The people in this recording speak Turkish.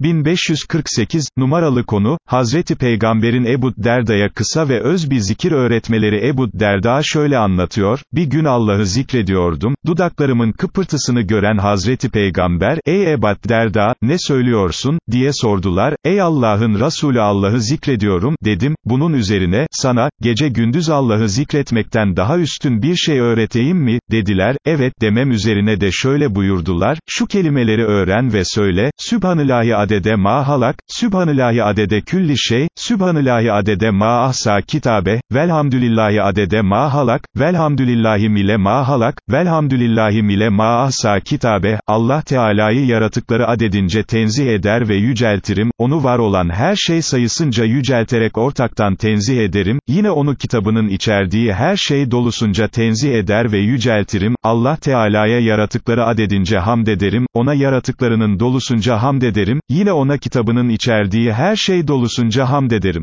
1548, numaralı konu, Hazreti Peygamberin Ebu Derda'ya kısa ve öz bir zikir öğretmeleri Ebu Derda şöyle anlatıyor, bir gün Allah'ı zikrediyordum, dudaklarımın kıpırtısını gören Hazreti Peygamber, ey Ebu Derda, ne söylüyorsun, diye sordular, ey Allah'ın Resulü Allah'ı zikrediyorum, dedim, bunun üzerine, sana, gece gündüz Allah'ı zikretmekten daha üstün bir şey öğreteyim mi, dediler, evet demem üzerine de şöyle buyurdular, şu kelimeleri öğren ve söyle, Sübhanillahi adede ma halak, Sübhanillahi adede külli şey, Sübhanillahi adede ma ahsa kitabe, velhamdülillahi adede ma halak, velhamdülillahi mile ma halak, velhamdülillahi mile ma ahsa kitabe, Allah Teala'yı yaratıkları adedince tenzih eder ve yüceltirim, onu var olan her şey sayısınca yücelterek ortaktan tenzih ederim, yine onu kitabının içerdiği her şey dolusunca tenzih eder ve yüceltirim, Allah Teala'ya yaratıkları adedince hamd ederim, ona yaratıklarının dolusunca hamd ederim, yine ona kitabının içerdiği her şey dolusunca hamd ederim.